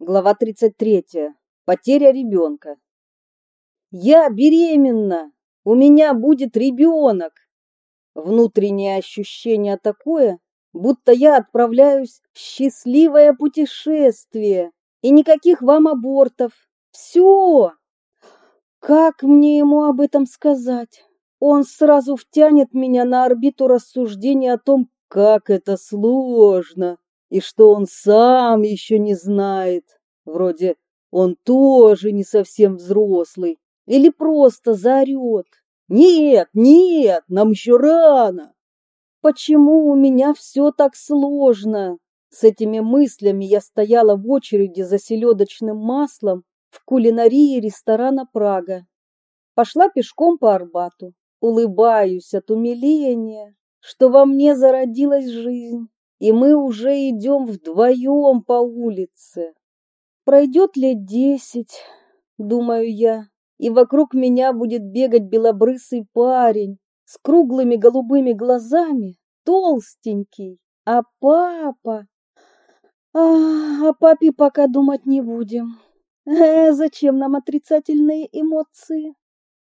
Глава 33. Потеря ребенка. Я беременна! У меня будет ребенок! Внутреннее ощущение такое, будто я отправляюсь в счастливое путешествие. И никаких вам абортов. Все! Как мне ему об этом сказать? Он сразу втянет меня на орбиту рассуждений о том, как это сложно и что он сам еще не знает. Вроде он тоже не совсем взрослый. Или просто заорет. Нет, нет, нам еще рано. Почему у меня все так сложно? С этими мыслями я стояла в очереди за селедочным маслом в кулинарии ресторана «Прага». Пошла пешком по Арбату, улыбаюсь от умиления, что во мне зародилась жизнь и мы уже идем вдвоем по улице. Пройдет лет десять, думаю я, и вокруг меня будет бегать белобрысый парень с круглыми голубыми глазами, толстенький, а папа... А, о папе пока думать не будем. Э, зачем нам отрицательные эмоции?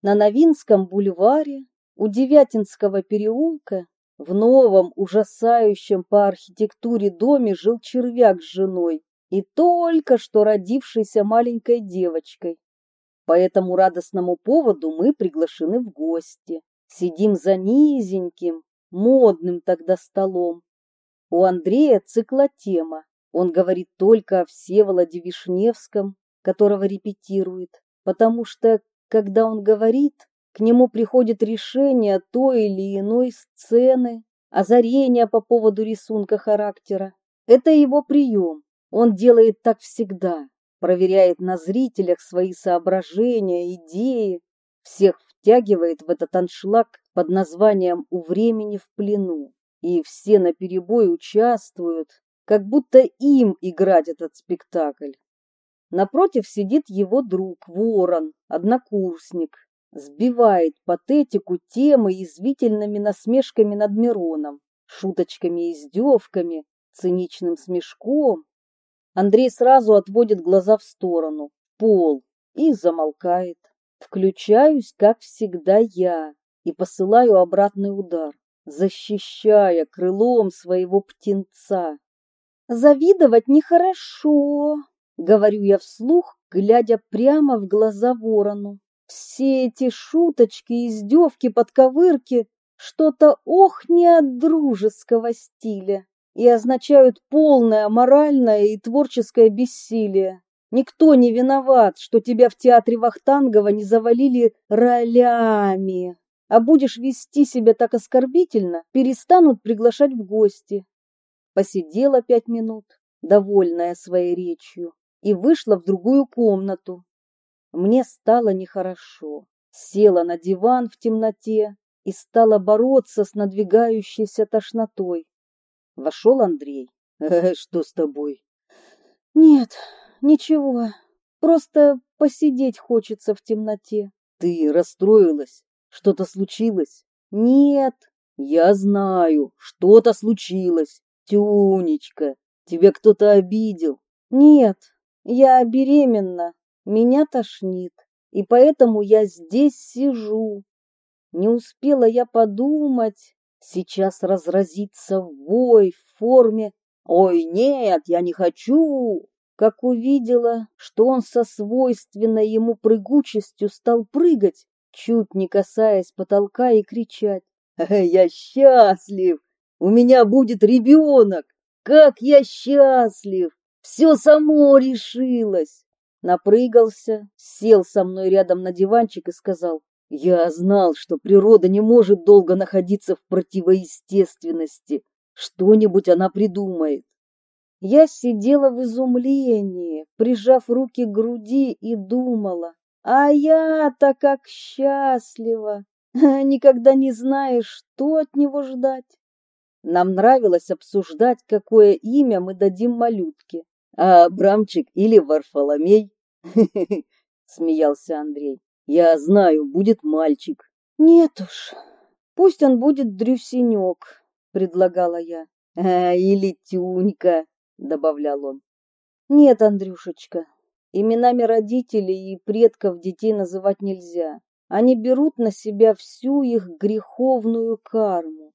На Новинском бульваре у Девятинского переулка в новом, ужасающем по архитектуре доме жил червяк с женой и только что родившейся маленькой девочкой. По этому радостному поводу мы приглашены в гости. Сидим за низеньким, модным тогда столом. У Андрея циклотема. Он говорит только о Всеволоде Вишневском, которого репетирует, потому что, когда он говорит, к нему приходит решение той или иной сцены, озарение по поводу рисунка характера. Это его прием. Он делает так всегда, проверяет на зрителях свои соображения, идеи, всех втягивает в этот аншлаг под названием «У времени в плену». И все наперебой участвуют, как будто им играть этот спектакль. Напротив сидит его друг, ворон, однокурсник, сбивает патетику темы язвительными насмешками над Мироном, шуточками и издевками, циничным смешком. Андрей сразу отводит глаза в сторону, пол, и замолкает. Включаюсь, как всегда, я и посылаю обратный удар, защищая крылом своего птенца. «Завидовать нехорошо», — говорю я вслух, глядя прямо в глаза ворону. Все эти шуточки, издевки, подковырки что-то ох не от дружеского стиля и означают полное моральное и творческое бессилие. Никто не виноват, что тебя в театре Вахтангова не завалили ролями. А будешь вести себя так оскорбительно, перестанут приглашать в гости. Посидела пять минут, довольная своей речью, и вышла в другую комнату, мне стало нехорошо. Села на диван в темноте и стала бороться с надвигающейся тошнотой. Вошел Андрей. «Э, «Что с тобой?» «Нет, ничего. Просто посидеть хочется в темноте». «Ты расстроилась? Что-то случилось?» «Нет». «Я знаю, что-то случилось. Тюнечка, тебя кто-то обидел?» «Нет, я беременна». Меня тошнит, и поэтому я здесь сижу. Не успела я подумать, сейчас разразится вой в форме «Ой, нет, я не хочу!» Как увидела, что он со свойственной ему прыгучестью стал прыгать, чуть не касаясь потолка и кричать «Я счастлив! У меня будет ребенок! Как я счастлив! Все само решилось!» Напрыгался, сел со мной рядом на диванчик и сказал, «Я знал, что природа не может долго находиться в противоестественности. Что-нибудь она придумает». Я сидела в изумлении, прижав руки к груди и думала, а я-то как счастлива, никогда не знаешь, что от него ждать. Нам нравилось обсуждать, какое имя мы дадим малютке. А Брамчик или Варфоломей? Смеялся Андрей. Я знаю, будет мальчик. Нет уж, пусть он будет Дрюсенек, предлагала я. А, или Тюнька, добавлял он. Нет, Андрюшечка, именами родителей и предков детей называть нельзя. Они берут на себя всю их греховную карму.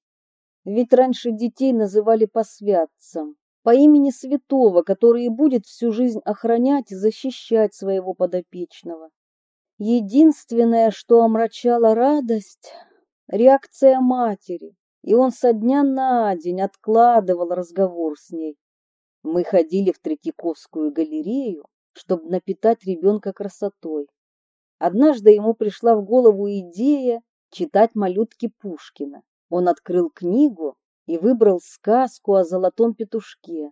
Ведь раньше детей называли посвятцем, по имени святого, который будет всю жизнь охранять и защищать своего подопечного. Единственное, что омрачало радость — реакция матери, и он со дня на день откладывал разговор с ней. Мы ходили в Третьяковскую галерею, чтобы напитать ребенка красотой. Однажды ему пришла в голову идея читать малютки Пушкина. Он открыл книгу и выбрал сказку о золотом петушке.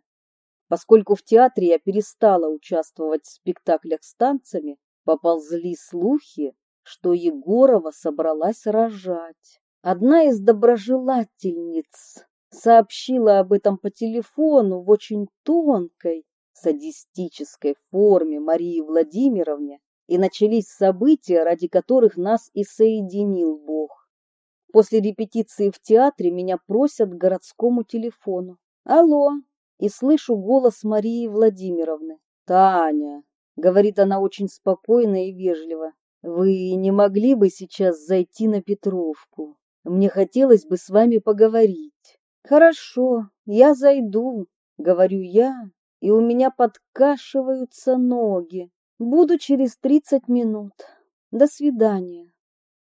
Поскольку в театре я перестала участвовать в спектаклях с танцами, поползли слухи, что Егорова собралась рожать. Одна из доброжелательниц сообщила об этом по телефону в очень тонкой, садистической форме Марии Владимировне, и начались события, ради которых нас и соединил Бог. После репетиции в театре меня просят к городскому телефону. Алло, и слышу голос Марии Владимировны. Таня, говорит она очень спокойно и вежливо. Вы не могли бы сейчас зайти на Петровку? Мне хотелось бы с вами поговорить. Хорошо, я зайду, говорю я, и у меня подкашиваются ноги. Буду через тридцать минут. До свидания.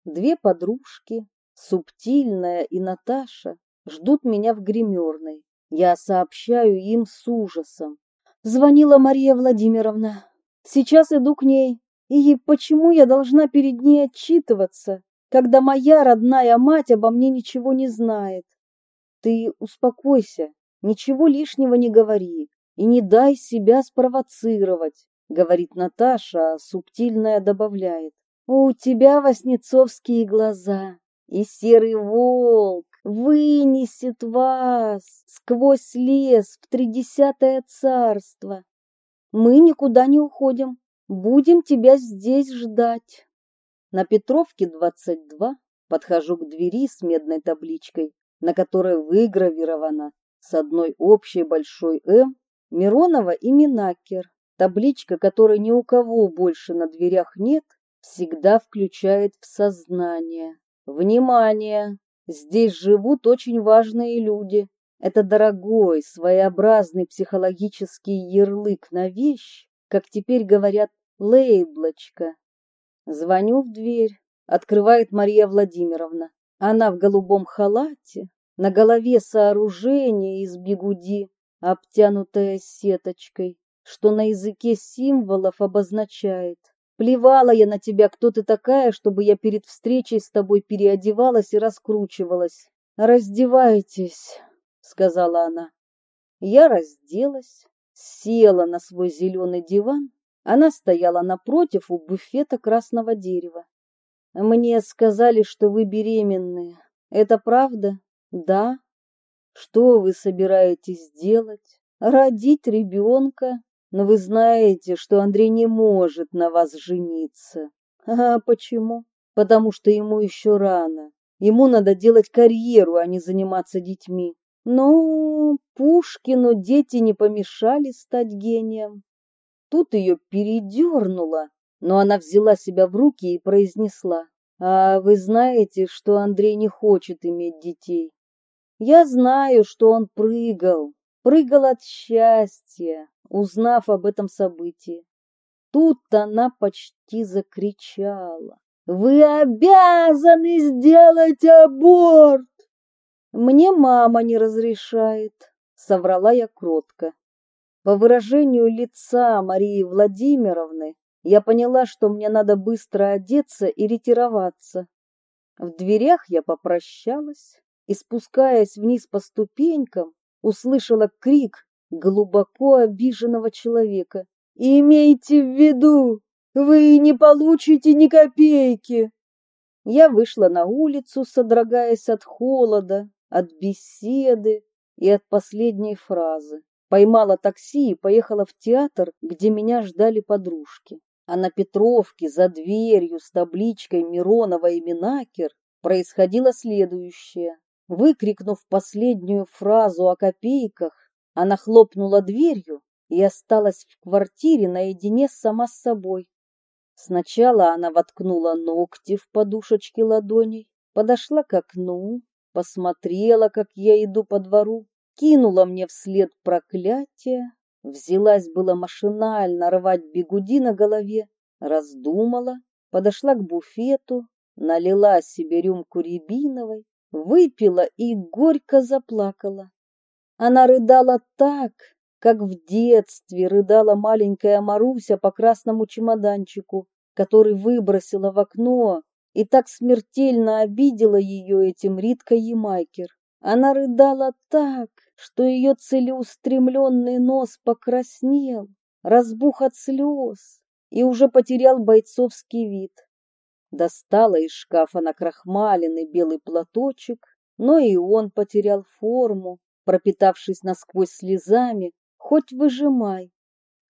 Две подружки, Субтильная и Наташа, ждут меня в гримерной. Я сообщаю им с ужасом. Звонила Мария Владимировна. Сейчас иду к ней. И почему я должна перед ней отчитываться? когда моя родная мать обо мне ничего не знает. Ты успокойся, ничего лишнего не говори и не дай себя спровоцировать, говорит Наташа, а субтильная добавляет. У тебя воснецовские глаза, и серый волк вынесет вас сквозь лес в тридесятое царство. Мы никуда не уходим, будем тебя здесь ждать. На Петровке 22 подхожу к двери с медной табличкой, на которой выгравировано с одной общей большой «М» Миронова и Минакер. Табличка, которой ни у кого больше на дверях нет, всегда включает в сознание. Внимание! Здесь живут очень важные люди. Это дорогой, своеобразный психологический ярлык на вещь, как теперь говорят, лейблочка. Звоню в дверь. Открывает Мария Владимировна. Она в голубом халате, на голове сооружение из бигуди, обтянутое сеточкой, что на языке символов обозначает. Плевала я на тебя, кто ты такая, чтобы я перед встречей с тобой переодевалась и раскручивалась. Раздевайтесь, сказала она. Я разделась, села на свой зеленый диван она стояла напротив у буфета красного дерева. Мне сказали, что вы беременны. Это правда? Да. Что вы собираетесь делать? Родить ребенка? Но вы знаете, что Андрей не может на вас жениться. А почему? Потому что ему еще рано. Ему надо делать карьеру, а не заниматься детьми. Ну, Пушкину дети не помешали стать гением. Тут ее передернуло, но она взяла себя в руки и произнесла. «А вы знаете, что Андрей не хочет иметь детей? Я знаю, что он прыгал, прыгал от счастья, узнав об этом событии. Тут она почти закричала. «Вы обязаны сделать аборт!» «Мне мама не разрешает», — соврала я кротко. По выражению лица Марии Владимировны я поняла, что мне надо быстро одеться и ретироваться. В дверях я попрощалась и, спускаясь вниз по ступенькам, услышала крик глубоко обиженного человека. «Имейте в виду, вы не получите ни копейки!» Я вышла на улицу, содрогаясь от холода, от беседы и от последней фразы. Поймала такси и поехала в театр, где меня ждали подружки. А на Петровке за дверью с табличкой Миронова и Минакер происходило следующее. Выкрикнув последнюю фразу о копейках, она хлопнула дверью и осталась в квартире наедине сама с собой. Сначала она воткнула ногти в подушечки ладоней, подошла к окну, посмотрела, как я иду по двору, кинула мне вслед проклятие, взялась было машинально рвать бегуди на голове, раздумала, подошла к буфету, налила себе рюмку рябиновой, выпила и горько заплакала. Она рыдала так, как в детстве рыдала маленькая Маруся по красному чемоданчику, который выбросила в окно, и так смертельно обидела ее этим Ритка Ямайкер. Она рыдала так, что ее целеустремленный нос покраснел, разбух от слез и уже потерял бойцовский вид. Достала из шкафа накрахмаленный белый платочек, но и он потерял форму, пропитавшись насквозь слезами, хоть выжимай.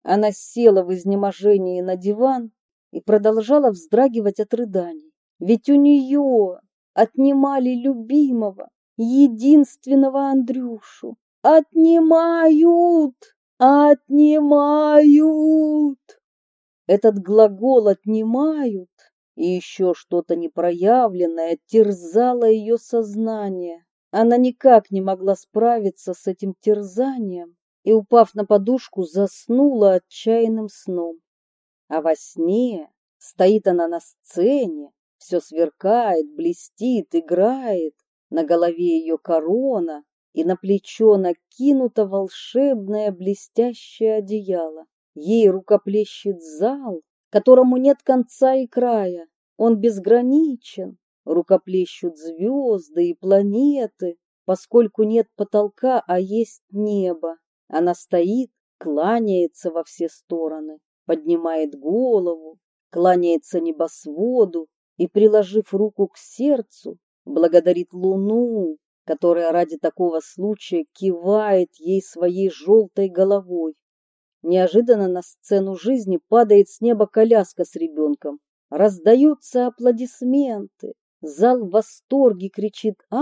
Она села в изнеможении на диван и продолжала вздрагивать от рыданий. Ведь у нее отнимали любимого, единственного Андрюшу. Отнимают! Отнимают! Этот глагол «отнимают» и еще что-то непроявленное терзало ее сознание. Она никак не могла справиться с этим терзанием и, упав на подушку, заснула отчаянным сном. А во сне стоит она на сцене, все сверкает, блестит, играет, на голове ее корона, и на плечо накинуто волшебное блестящее одеяло. Ей рукоплещет зал, которому нет конца и края. Он безграничен, рукоплещут звезды и планеты, поскольку нет потолка, а есть небо. Она стоит, кланяется во все стороны, поднимает голову, кланяется небосводу и, приложив руку к сердцу, благодарит луну, которая ради такого случая кивает ей своей желтой головой. Неожиданно на сцену жизни падает с неба коляска с ребенком. Раздаются аплодисменты. Зал в восторге кричит а,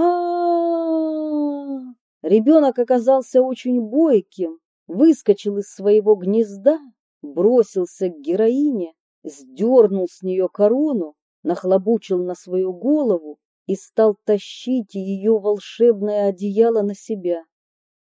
Ребенок оказался очень бойким, выскочил из своего гнезда, бросился к героине, сдернул с нее корону, нахлобучил на свою голову и стал тащить ее волшебное одеяло на себя.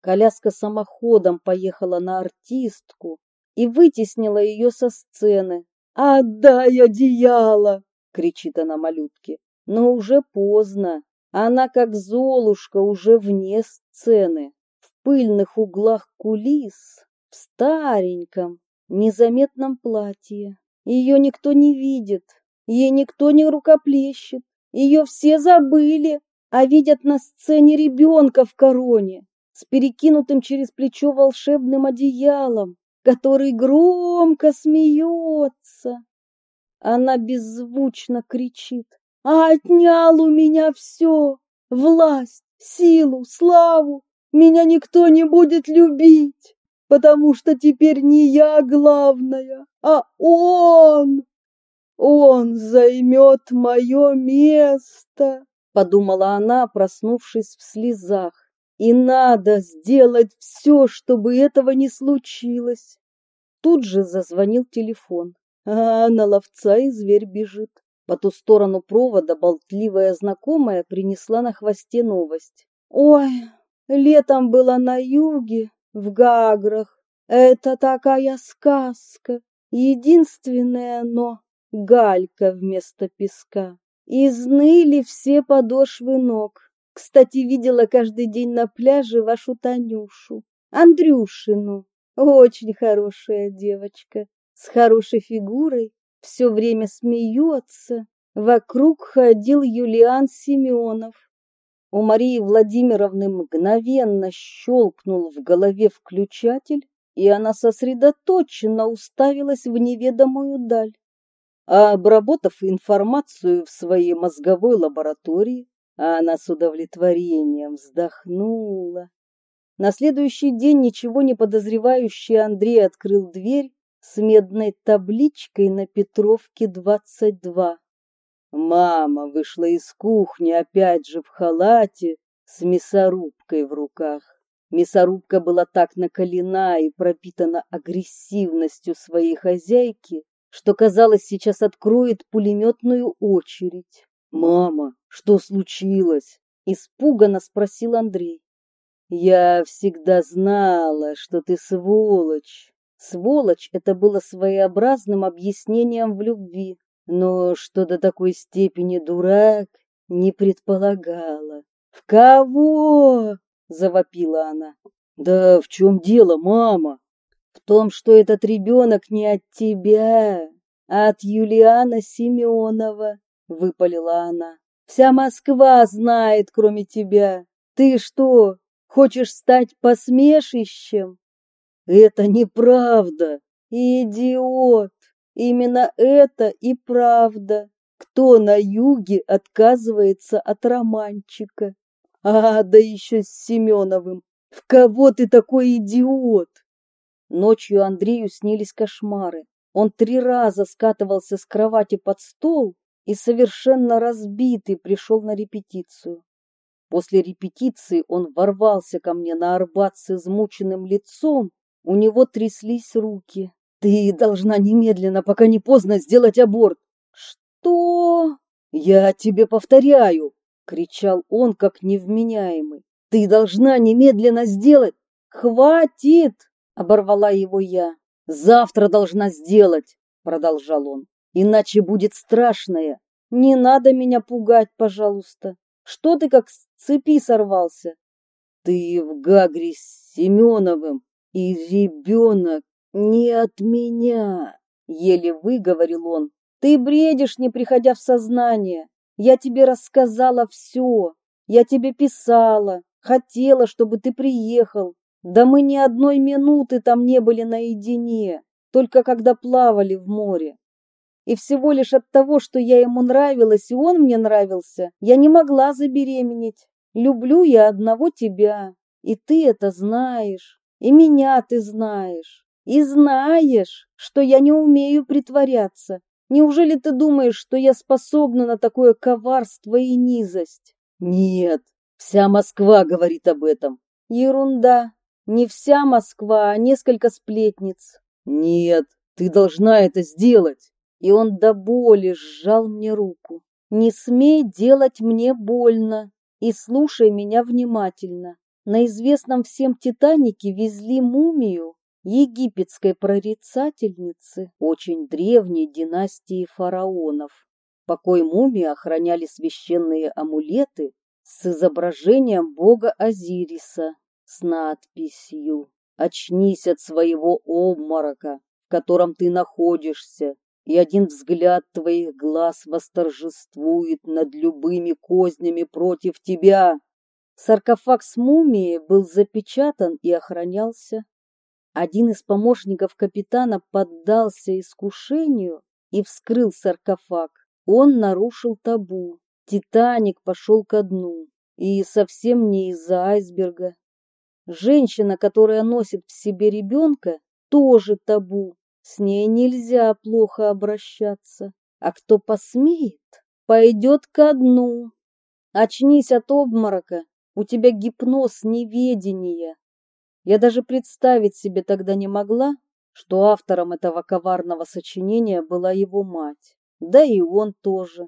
Коляска самоходом поехала на артистку и вытеснила ее со сцены. «Отдай одеяло!» — кричит она малютке. Но уже поздно. Она, как золушка, уже вне сцены, в пыльных углах кулис, в стареньком, незаметном платье. Ее никто не видит, ей никто не рукоплещет, ее все забыли, а видят на сцене ребенка в короне с перекинутым через плечо волшебным одеялом, который громко смеется. Она беззвучно кричит. «Отнял у меня все! Власть, силу, славу! Меня никто не будет любить, потому что теперь не я главная, а он! Он займет мое место!» Подумала она, проснувшись в слезах. И надо сделать все, чтобы этого не случилось. Тут же зазвонил телефон. А на ловца и зверь бежит. По ту сторону провода болтливая знакомая принесла на хвосте новость. Ой, летом была на юге, в Гаграх. Это такая сказка. Единственное но галька вместо песка. Изныли все подошвы ног. Кстати, видела каждый день на пляже вашу Танюшу, Андрюшину. Очень хорошая девочка, с хорошей фигурой, все время смеется. Вокруг ходил Юлиан Семенов. У Марии Владимировны мгновенно щелкнул в голове включатель, и она сосредоточенно уставилась в неведомую даль. А обработав информацию в своей мозговой лаборатории, она с удовлетворением вздохнула. На следующий день ничего не подозревающий Андрей открыл дверь с медной табличкой на Петровке 22. Мама вышла из кухни опять же в халате с мясорубкой в руках. Мясорубка была так накалена и пропитана агрессивностью своей хозяйки, что, казалось, сейчас откроет пулеметную очередь. «Мама, что случилось?» — испуганно спросил Андрей. «Я всегда знала, что ты сволочь». Сволочь — это было своеобразным объяснением в любви, но что до такой степени дурак не предполагала. «В кого?» — завопила она. «Да в чем дело, мама?» «В том, что этот ребенок не от тебя, а от Юлиана Семенова», — выпалила она. «Вся Москва знает, кроме тебя. Ты что, хочешь стать посмешищем?» «Это неправда, идиот! Именно это и правда!» Кто на юге отказывается от романчика? А, да еще с Семеновым. В кого ты такой идиот? Ночью Андрею снились кошмары. Он три раза скатывался с кровати под стол и совершенно разбитый пришел на репетицию. После репетиции он ворвался ко мне на Арбат с измученным лицом, у него тряслись руки. «Ты должна немедленно, пока не поздно, сделать аборт!» «Что?» «Я тебе повторяю!» — кричал он, как невменяемый. «Ты должна немедленно сделать!» «Хватит!» — оборвала его я. «Завтра должна сделать!» — продолжал он. «Иначе будет страшное!» «Не надо меня пугать, пожалуйста! Что ты как с цепи сорвался?» «Ты в Гагре с Семеновым, и ребенок не от меня!» — еле выговорил он, ты бредишь, не приходя в сознание. Я тебе рассказала все. Я тебе писала, хотела, чтобы ты приехал. Да мы ни одной минуты там не были наедине, только когда плавали в море. И всего лишь от того, что я ему нравилась и он мне нравился, я не могла забеременеть. Люблю я одного тебя, и ты это знаешь, и меня ты знаешь, и знаешь, что я не умею притворяться, Неужели ты думаешь, что я способна на такое коварство и низость? Нет, вся Москва говорит об этом. Ерунда. Не вся Москва, а несколько сплетниц. Нет, ты должна это сделать. И он до боли сжал мне руку. Не смей делать мне больно и слушай меня внимательно. На известном всем Титанике везли мумию, египетской прорицательницы очень древней династии фараонов. Покой мумии охраняли священные амулеты с изображением бога Азириса с надписью «Очнись от своего обморока, в котором ты находишься, и один взгляд твоих глаз восторжествует над любыми кознями против тебя». Саркофаг с мумией был запечатан и охранялся один из помощников капитана поддался искушению и вскрыл саркофаг. Он нарушил табу. Титаник пошел ко дну. И совсем не из-за айсберга. Женщина, которая носит в себе ребенка, тоже табу. С ней нельзя плохо обращаться. А кто посмеет, пойдет ко дну. Очнись от обморока, у тебя гипноз неведения. Я даже представить себе тогда не могла, что автором этого коварного сочинения была его мать. Да и он тоже.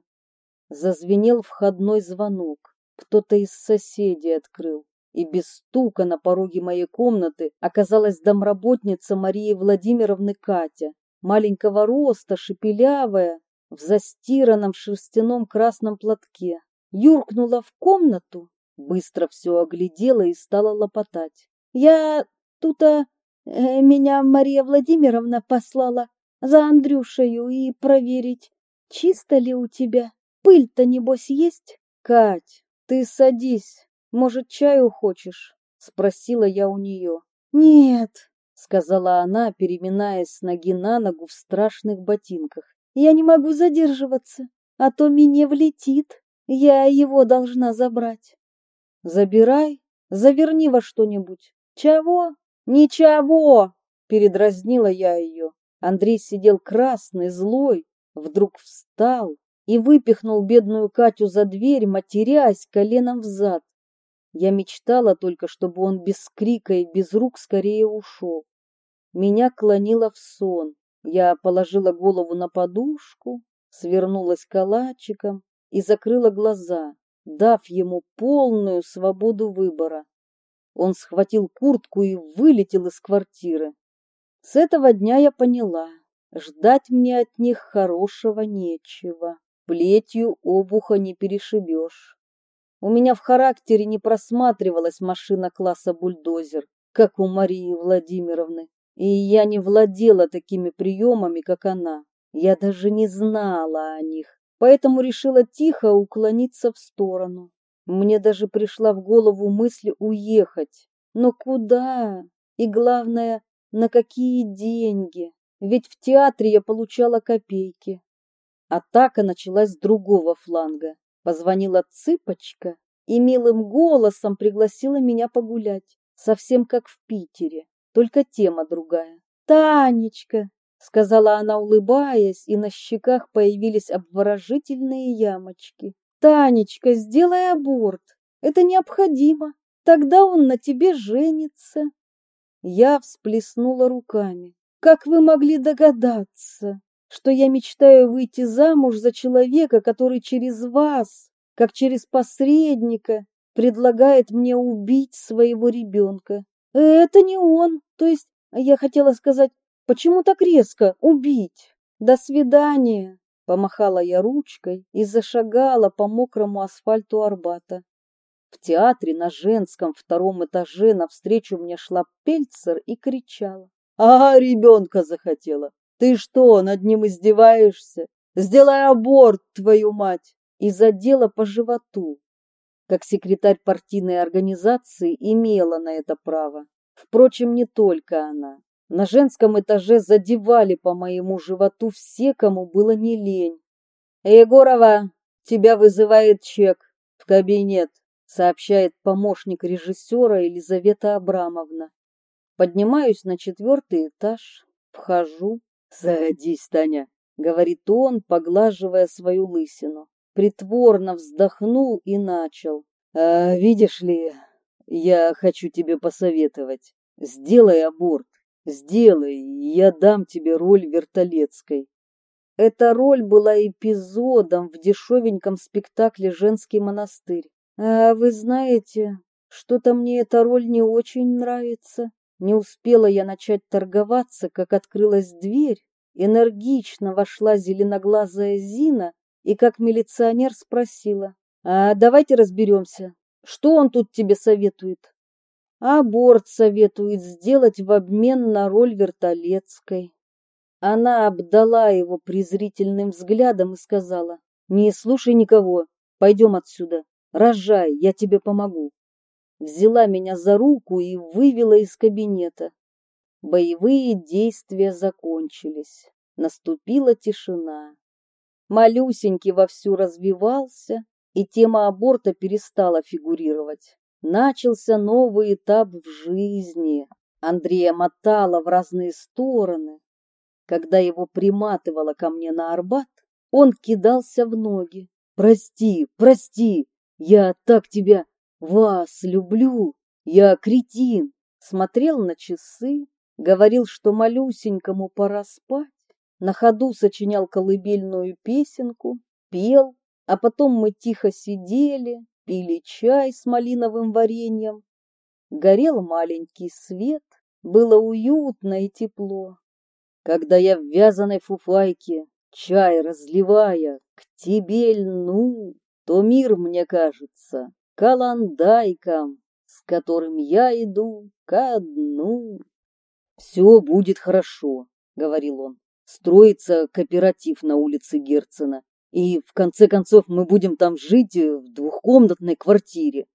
Зазвенел входной звонок. Кто-то из соседей открыл. И без стука на пороге моей комнаты оказалась домработница Марии Владимировны Катя. Маленького роста, шепелявая, в застиранном шерстяном красном платке. Юркнула в комнату, быстро все оглядела и стала лопотать. Я тут а, э, меня Мария Владимировна послала за Андрюшею и проверить, чисто ли у тебя. Пыль-то, небось, есть? Кать, ты садись. Может, чаю хочешь? Спросила я у нее. Нет, сказала она, переминаясь с ноги на ногу в страшных ботинках. Я не могу задерживаться, а то мне влетит. Я его должна забрать. Забирай, заверни во что-нибудь. «Чего? Ничего!» — передразнила я ее. Андрей сидел красный, злой, вдруг встал и выпихнул бедную Катю за дверь, матерясь коленом взад. Я мечтала только, чтобы он без крика и без рук скорее ушел. Меня клонило в сон. Я положила голову на подушку, свернулась калачиком и закрыла глаза, дав ему полную свободу выбора. Он схватил куртку и вылетел из квартиры. С этого дня я поняла, ждать мне от них хорошего нечего. Плетью обуха не перешибешь. У меня в характере не просматривалась машина класса бульдозер, как у Марии Владимировны. И я не владела такими приемами, как она. Я даже не знала о них, поэтому решила тихо уклониться в сторону. Мне даже пришла в голову мысль уехать. Но куда? И главное, на какие деньги? Ведь в театре я получала копейки. Атака началась с другого фланга. Позвонила цыпочка и милым голосом пригласила меня погулять, совсем как в Питере, только тема другая. «Танечка!» — сказала она, улыбаясь, и на щеках появились обворожительные ямочки. «Танечка, сделай аборт. Это необходимо. Тогда он на тебе женится». Я всплеснула руками. «Как вы могли догадаться?» что я мечтаю выйти замуж за человека, который через вас, как через посредника, предлагает мне убить своего ребенка. Это не он, то есть, я хотела сказать, почему так резко убить? До свидания, помахала я ручкой и зашагала по мокрому асфальту Арбата. В театре на женском втором этаже навстречу мне шла Пельцер и кричала. «А, ребенка захотела! Ты что, над ним издеваешься? Сделай аборт, твою мать! И задела по животу. Как секретарь партийной организации имела на это право. Впрочем, не только она. На женском этаже задевали по моему животу все, кому было не лень. «Егорова, тебя вызывает чек в кабинет», сообщает помощник режиссера Елизавета Абрамовна. Поднимаюсь на четвертый этаж, вхожу, «Садись, Таня», — говорит он, поглаживая свою лысину. Притворно вздохнул и начал. «А, «Видишь ли, я хочу тебе посоветовать. Сделай аборт. Сделай, я дам тебе роль вертолетской». Эта роль была эпизодом в дешевеньком спектакле «Женский монастырь». А вы знаете, что-то мне эта роль не очень нравится. Не успела я начать торговаться, как открылась дверь, энергично вошла зеленоглазая Зина и как милиционер спросила, «А давайте разберемся, что он тут тебе советует?» «Аборт советует сделать в обмен на роль вертолетской». Она обдала его презрительным взглядом и сказала, «Не слушай никого, пойдем отсюда, рожай, я тебе помогу» взяла меня за руку и вывела из кабинета. Боевые действия закончились. Наступила тишина. Малюсенький вовсю развивался, и тема аборта перестала фигурировать. Начался новый этап в жизни. Андрея мотала в разные стороны. Когда его приматывало ко мне на Арбат, он кидался в ноги. «Прости, прости, я так тебя...» Вас люблю, я кретин. Смотрел на часы, говорил, что малюсенькому пора спать. На ходу сочинял колыбельную песенку, пел, а потом мы тихо сидели, пили чай с малиновым вареньем. Горел маленький свет, было уютно и тепло. Когда я в вязаной фуфайке, чай разливая, к тебе льну, то мир, мне кажется, каландайком, с которым я иду ко дну. «Все будет хорошо», — говорил он. «Строится кооператив на улице Герцена, и в конце концов мы будем там жить в двухкомнатной квартире».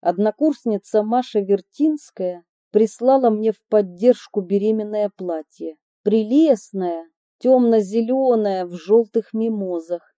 Однокурсница Маша Вертинская прислала мне в поддержку беременное платье. Прелестное, темно-зеленое в желтых мимозах.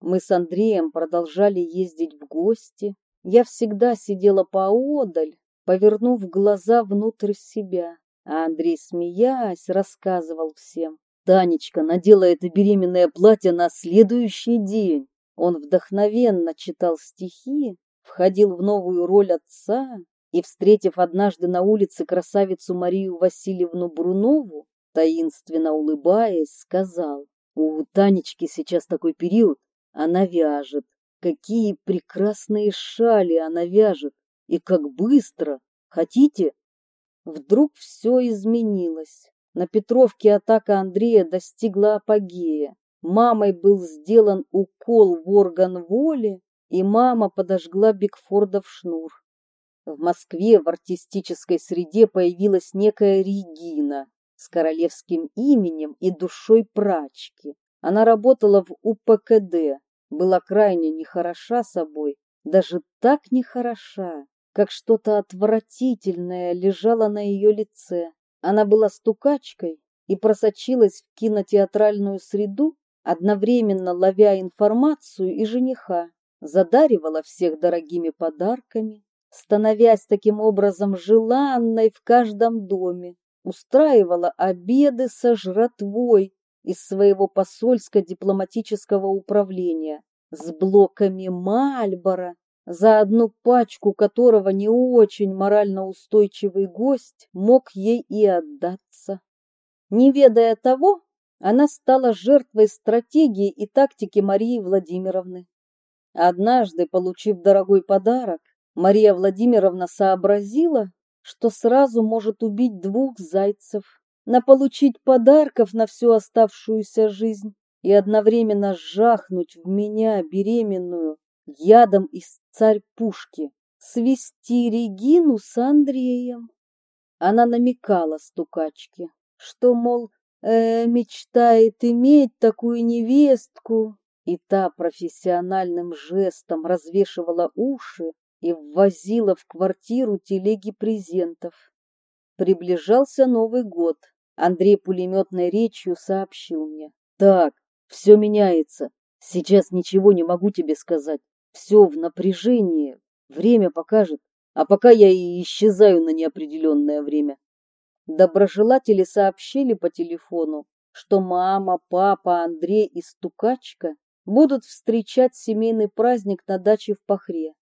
Мы с Андреем продолжали ездить в гости, я всегда сидела поодаль, повернув глаза внутрь себя, а Андрей, смеясь, рассказывал всем. Танечка надела это беременное платье на следующий день. Он вдохновенно читал стихи, входил в новую роль отца и, встретив однажды на улице красавицу Марию Васильевну Брунову, таинственно улыбаясь, сказал, «У Танечки сейчас такой период, она вяжет. Какие прекрасные шали она вяжет! И как быстро! Хотите?» Вдруг все изменилось. На Петровке атака Андрея достигла апогея. Мамой был сделан укол в орган воли, и мама подожгла Бигфорда в шнур. В Москве в артистической среде появилась некая Регина с королевским именем и душой прачки. Она работала в УПКД, была крайне нехороша собой, даже так нехороша, как что-то отвратительное лежало на ее лице. Она была стукачкой и просочилась в кинотеатральную среду, одновременно ловя информацию и жениха, задаривала всех дорогими подарками, становясь таким образом желанной в каждом доме, устраивала обеды со жратвой из своего посольско-дипломатического управления с блоками Мальбора, за одну пачку которого не очень морально устойчивый гость мог ей и отдаться. Не ведая того, она стала жертвой стратегии и тактики Марии Владимировны. Однажды, получив дорогой подарок, Мария Владимировна сообразила, что сразу может убить двух зайцев, на получить подарков на всю оставшуюся жизнь и одновременно жахнуть в меня беременную ядом из царь-пушки, свести Регину с Андреем. Она намекала стукачке, что, мол, э, мечтает иметь такую невестку, и та профессиональным жестом развешивала уши и ввозила в квартиру телеги презентов. Приближался Новый год. Андрей пулеметной речью сообщил мне. «Так, все меняется. Сейчас ничего не могу тебе сказать. Все в напряжении. Время покажет. А пока я и исчезаю на неопределенное время». Доброжелатели сообщили по телефону, что мама, папа, Андрей и стукачка будут встречать семейный праздник на даче в Пахре.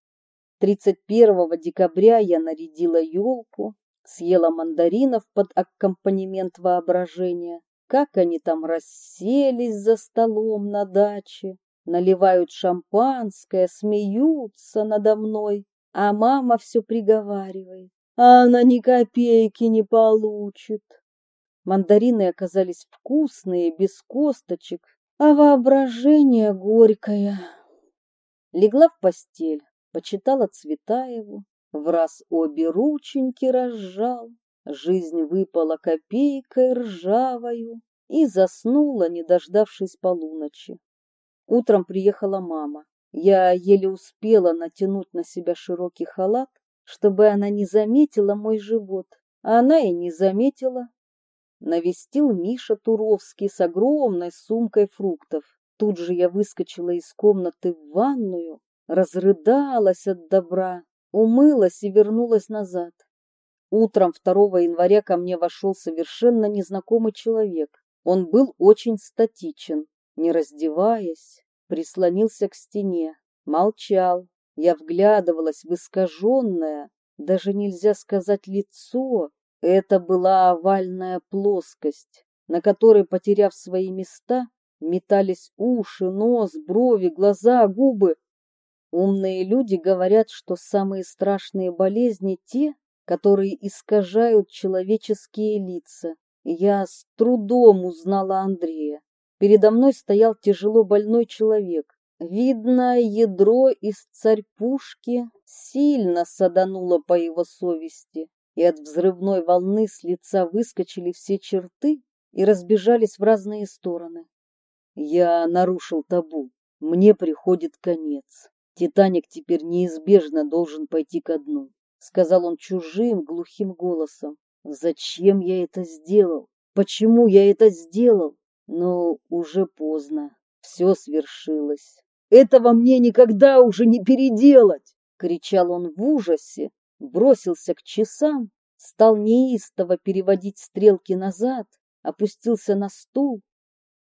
31 декабря я нарядила елку, съела мандаринов под аккомпанемент воображения. Как они там расселись за столом на даче, наливают шампанское, смеются надо мной, а мама все приговаривает. А она ни копейки не получит. Мандарины оказались вкусные, без косточек, а воображение горькое. Легла в постель, почитала Цветаеву, в раз обе рученьки разжал, жизнь выпала копейкой ржавою и заснула, не дождавшись полуночи. Утром приехала мама. Я еле успела натянуть на себя широкий халат, чтобы она не заметила мой живот, а она и не заметила навестил Миша Туровский с огромной сумкой фруктов. Тут же я выскочила из комнаты в ванную, разрыдалась от добра, умылась и вернулась назад. Утром 2 января ко мне вошел совершенно незнакомый человек. Он был очень статичен, не раздеваясь, прислонился к стене, молчал. Я вглядывалась в искаженное, даже нельзя сказать лицо, это была овальная плоскость, на которой, потеряв свои места, метались уши, нос, брови, глаза, губы. Умные люди говорят, что самые страшные болезни те, которые искажают человеческие лица. Я с трудом узнала Андрея. Передо мной стоял тяжело больной человек. Видно, ядро из царь-пушки сильно садануло по его совести и от взрывной волны с лица выскочили все черты и разбежались в разные стороны. Я нарушил табу. Мне приходит конец. Титаник теперь неизбежно должен пойти ко дну, сказал он чужим, глухим голосом. Зачем я это сделал? Почему я это сделал? Но уже поздно. Все свершилось. Этого мне никогда уже не переделать, кричал он в ужасе бросился к часам, стал неистово переводить стрелки назад, опустился на стул.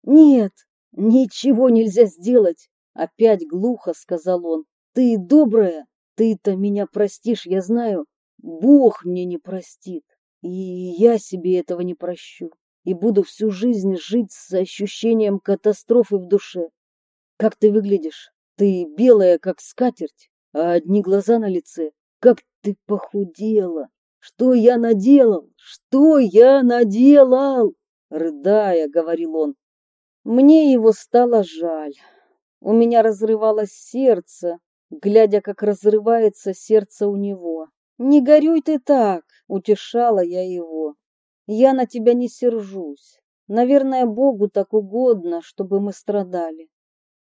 «Нет, ничего нельзя сделать!» Опять глухо сказал он. «Ты добрая, Ты-то меня простишь, я знаю. Бог мне не простит. И я себе этого не прощу. И буду всю жизнь жить с ощущением катастрофы в душе. Как ты выглядишь? Ты белая, как скатерть, а одни глаза на лице. Как ты похудела! Что я наделал? Что я наделал? Рыдая, говорил он. Мне его стало жаль. У меня разрывалось сердце, глядя, как разрывается сердце у него. «Не горюй ты так!» — утешала я его. «Я на тебя не сержусь. Наверное, Богу так угодно, чтобы мы страдали».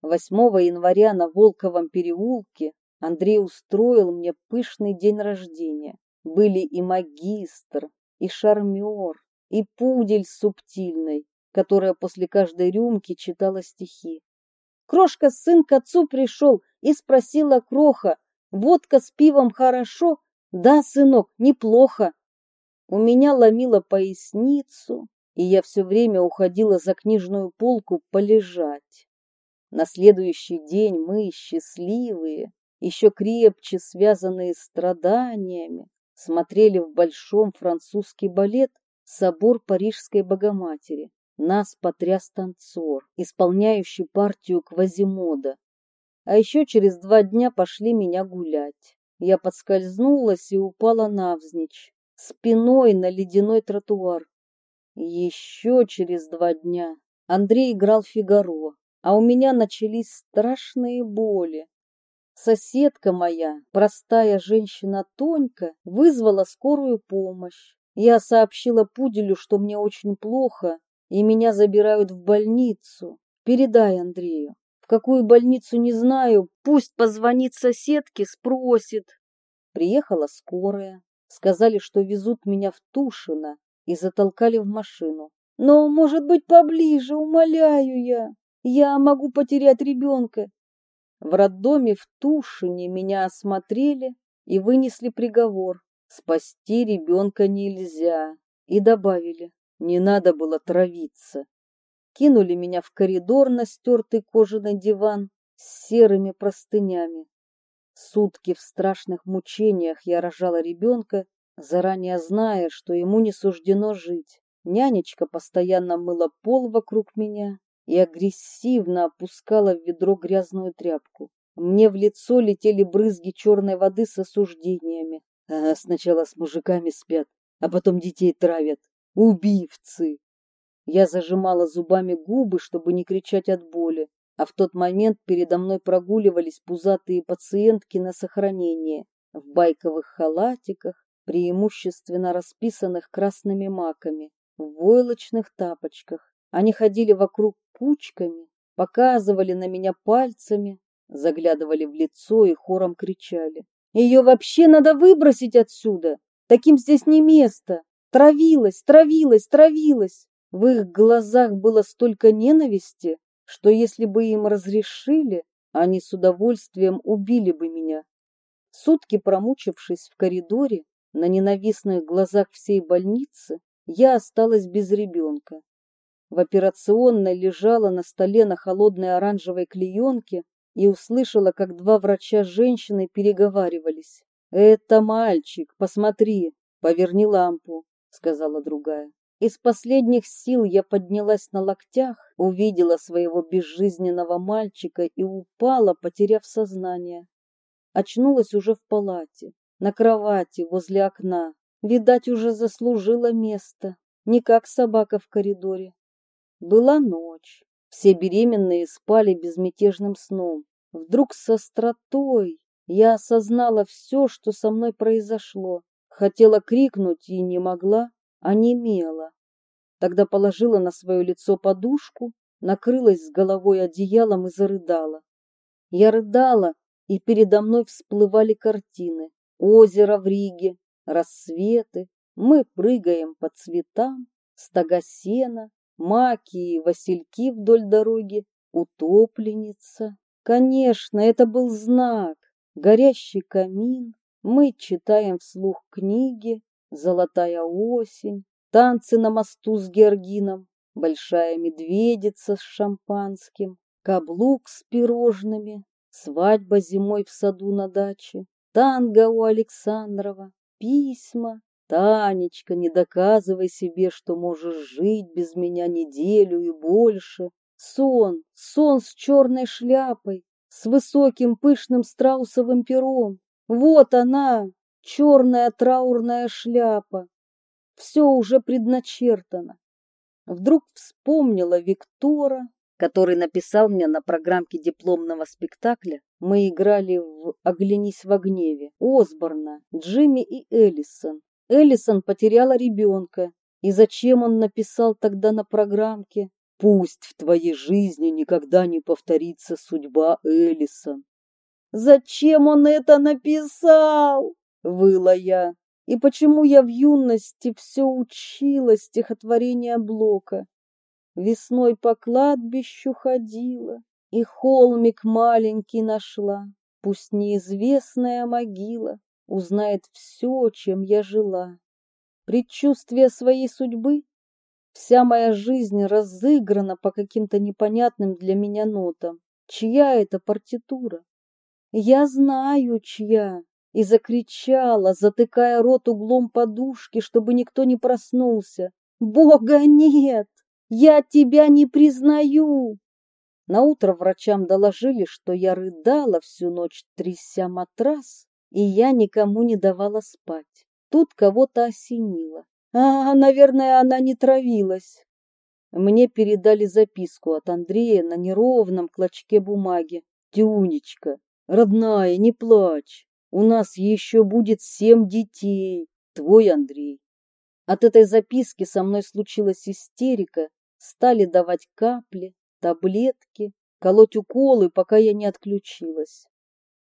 8 января на Волковом переулке Андрей устроил мне пышный день рождения. Были и магистр, и шармер, и пудель субтильной, которая после каждой рюмки читала стихи. Крошка сын к отцу пришел и спросила Кроха, водка с пивом хорошо, да, сынок, неплохо. У меня ломило поясницу, и я все время уходила за книжную полку полежать. На следующий день мы, счастливые, еще крепче связанные страданиями, смотрели в большом французский балет «Собор Парижской Богоматери». Нас потряс танцор, исполняющий партию Квазимода. А еще через два дня пошли меня гулять. Я подскользнулась и упала навзничь, спиной на ледяной тротуар. Еще через два дня Андрей играл Фигаро, а у меня начались страшные боли. Соседка моя, простая женщина Тонька, вызвала скорую помощь. Я сообщила Пуделю, что мне очень плохо, и меня забирают в больницу. Передай Андрею. В какую больницу не знаю, пусть позвонит соседке, спросит. Приехала скорая, сказали, что везут меня в Тушино и затолкали в машину. Но, может быть, поближе, умоляю я. Я могу потерять ребенка. В роддоме в Тушине меня осмотрели и вынесли приговор. Спасти ребенка нельзя. И добавили, не надо было травиться кинули меня в коридор на стертый кожаный диван с серыми простынями. Сутки в страшных мучениях я рожала ребенка, заранее зная, что ему не суждено жить. Нянечка постоянно мыла пол вокруг меня и агрессивно опускала в ведро грязную тряпку. Мне в лицо летели брызги черной воды с осуждениями. А сначала с мужиками спят, а потом детей травят. Убивцы! Я зажимала зубами губы, чтобы не кричать от боли, а в тот момент передо мной прогуливались пузатые пациентки на сохранение в байковых халатиках, преимущественно расписанных красными маками, в войлочных тапочках. Они ходили вокруг кучками, показывали на меня пальцами, заглядывали в лицо и хором кричали. «Ее вообще надо выбросить отсюда! Таким здесь не место! Травилась, травилась, травилась!» В их глазах было столько ненависти, что если бы им разрешили, они с удовольствием убили бы меня. Сутки промучившись в коридоре, на ненавистных глазах всей больницы, я осталась без ребенка. В операционной лежала на столе на холодной оранжевой клеенке и услышала, как два врача-женщины переговаривались. «Это мальчик, посмотри, поверни лампу», — сказала другая. Из последних сил я поднялась на локтях, увидела своего безжизненного мальчика и упала, потеряв сознание. Очнулась уже в палате, на кровати возле окна. Видать, уже заслужила место, не как собака в коридоре. Была ночь. Все беременные спали безмятежным сном. Вдруг со остротой я осознала все, что со мной произошло. Хотела крикнуть и не могла онемела. Тогда положила на свое лицо подушку, накрылась с головой одеялом и зарыдала. Я рыдала, и передо мной всплывали картины. Озеро в Риге, рассветы, мы прыгаем по цветам, стога сена, маки и васильки вдоль дороги, утопленница. Конечно, это был знак. Горящий камин, мы читаем вслух книги, золотая осень, танцы на мосту с Георгином, большая медведица с шампанским, каблук с пирожными, свадьба зимой в саду на даче. танго у Александрова, письма. Танечка, не доказывай себе, что можешь жить без меня неделю и больше. Сон, сон с черной шляпой, с высоким пышным страусовым пером. Вот она, черная траурная шляпа. Все уже предначертано. Вдруг вспомнила Виктора, который написал мне на программке дипломного спектакля. Мы играли в «Оглянись в гневе» Осборна, Джимми и Эллисон. Эллисон потеряла ребенка. И зачем он написал тогда на программке «Пусть в твоей жизни никогда не повторится судьба Эллисон»? Зачем он это написал? Выла я. И почему я в юности все учила стихотворение Блока? Весной по кладбищу ходила, И холмик маленький нашла, Пусть неизвестная могила Узнает все, чем я жила. Предчувствие своей судьбы? Вся моя жизнь разыграна по каким-то непонятным для меня нотам. Чья это партитура? Я знаю, чья и закричала, затыкая рот углом подушки, чтобы никто не проснулся. «Бога нет! Я тебя не признаю!» Наутро врачам доложили, что я рыдала всю ночь, тряся матрас, и я никому не давала спать. Тут кого-то осенило. А, наверное, она не травилась. Мне передали записку от Андрея на неровном клочке бумаги. «Тюнечка, родная, не плачь. У нас еще будет семь детей. Твой Андрей. От этой записки со мной случилась истерика. Стали давать капли, таблетки, колоть уколы, пока я не отключилась.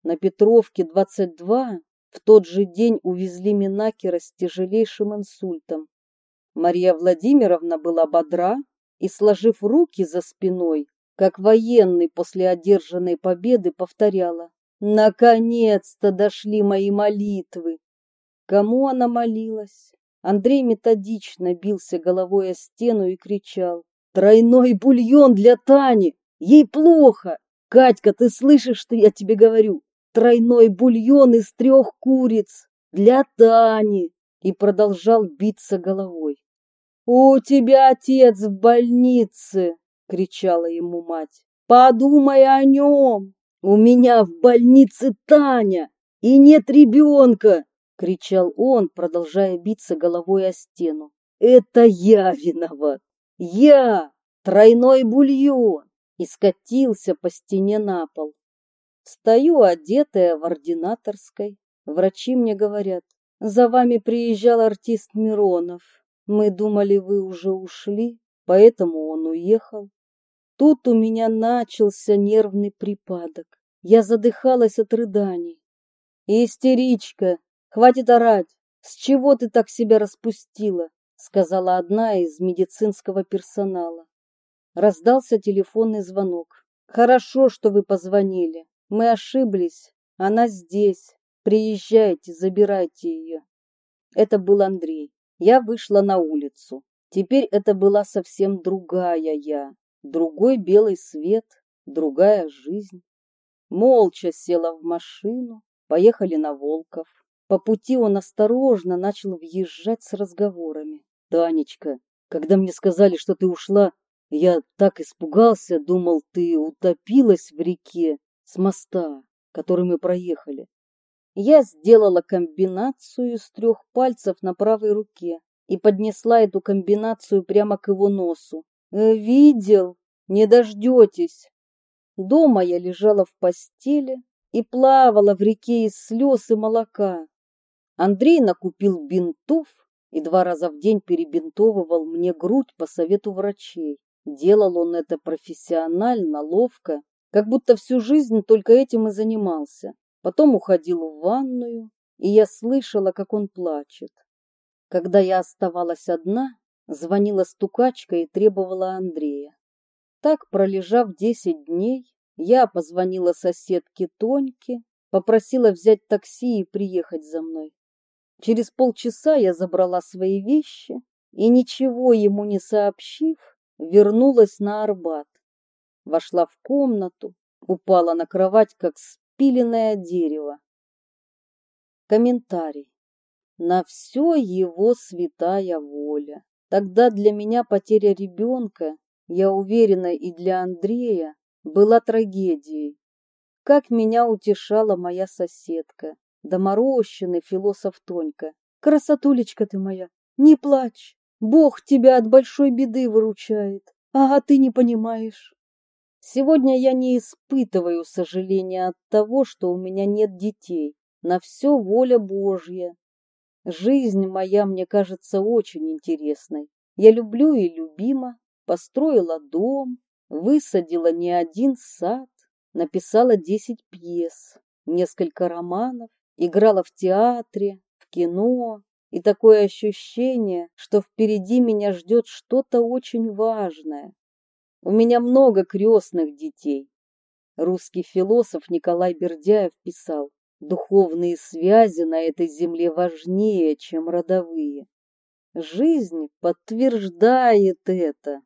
На Петровке 22 в тот же день увезли Минакера с тяжелейшим инсультом. Мария Владимировна была бодра и, сложив руки за спиной, как военный после одержанной победы, повторяла Наконец-то дошли мои молитвы. Кому она молилась? Андрей методично бился головой о стену и кричал. Тройной бульон для Тани! Ей плохо! Катька, ты слышишь, что я тебе говорю? Тройной бульон из трех куриц для Тани! И продолжал биться головой. «У тебя отец в больнице!» — кричала ему мать. «Подумай о нем!» «У меня в больнице Таня, и нет ребенка!» — кричал он, продолжая биться головой о стену. «Это я виноват! Я! Тройной бульон!» И скатился по стене на пол. Стою одетая в ординаторской. Врачи мне говорят, за вами приезжал артист Миронов. Мы думали, вы уже ушли, поэтому он уехал. Тут у меня начался нервный припадок. Я задыхалась от рыданий. «Истеричка! Хватит орать! С чего ты так себя распустила?» сказала одна из медицинского персонала. Раздался телефонный звонок. «Хорошо, что вы позвонили. Мы ошиблись. Она здесь. Приезжайте, забирайте ее». Это был Андрей. Я вышла на улицу. Теперь это была совсем другая я другой белый свет, другая жизнь. Молча села в машину, поехали на Волков. По пути он осторожно начал въезжать с разговорами. «Танечка, когда мне сказали, что ты ушла, я так испугался, думал, ты утопилась в реке с моста, который мы проехали. Я сделала комбинацию из трех пальцев на правой руке и поднесла эту комбинацию прямо к его носу. Э, видел, не дождетесь. Дома я лежала в постели и плавала в реке из слез и молока. Андрей накупил бинтов и два раза в день перебинтовывал мне грудь по совету врачей. Делал он это профессионально, ловко, как будто всю жизнь только этим и занимался. Потом уходил в ванную, и я слышала, как он плачет. Когда я оставалась одна, Звонила стукачка и требовала Андрея. Так, пролежав десять дней, я позвонила соседке Тоньке, попросила взять такси и приехать за мной. Через полчаса я забрала свои вещи и, ничего ему не сообщив, вернулась на Арбат. Вошла в комнату, упала на кровать, как спиленное дерево. Комментарий. На все его святая воля. Тогда для меня потеря ребенка, я уверена, и для Андрея, была трагедией. Как меня утешала моя соседка, доморощенный философ Тонька. Красотулечка ты моя, не плачь, Бог тебя от большой беды выручает, а ты не понимаешь. Сегодня я не испытываю сожаления от того, что у меня нет детей. На все воля Божья. Жизнь моя мне кажется очень интересной. Я люблю и любима, построила дом, высадила не один сад, написала десять пьес, несколько романов, играла в театре, в кино, и такое ощущение, что впереди меня ждет что-то очень важное. У меня много крестных детей. Русский философ Николай Бердяев писал, духовные связи на этой земле важнее, чем родовые. Жизнь подтверждает это.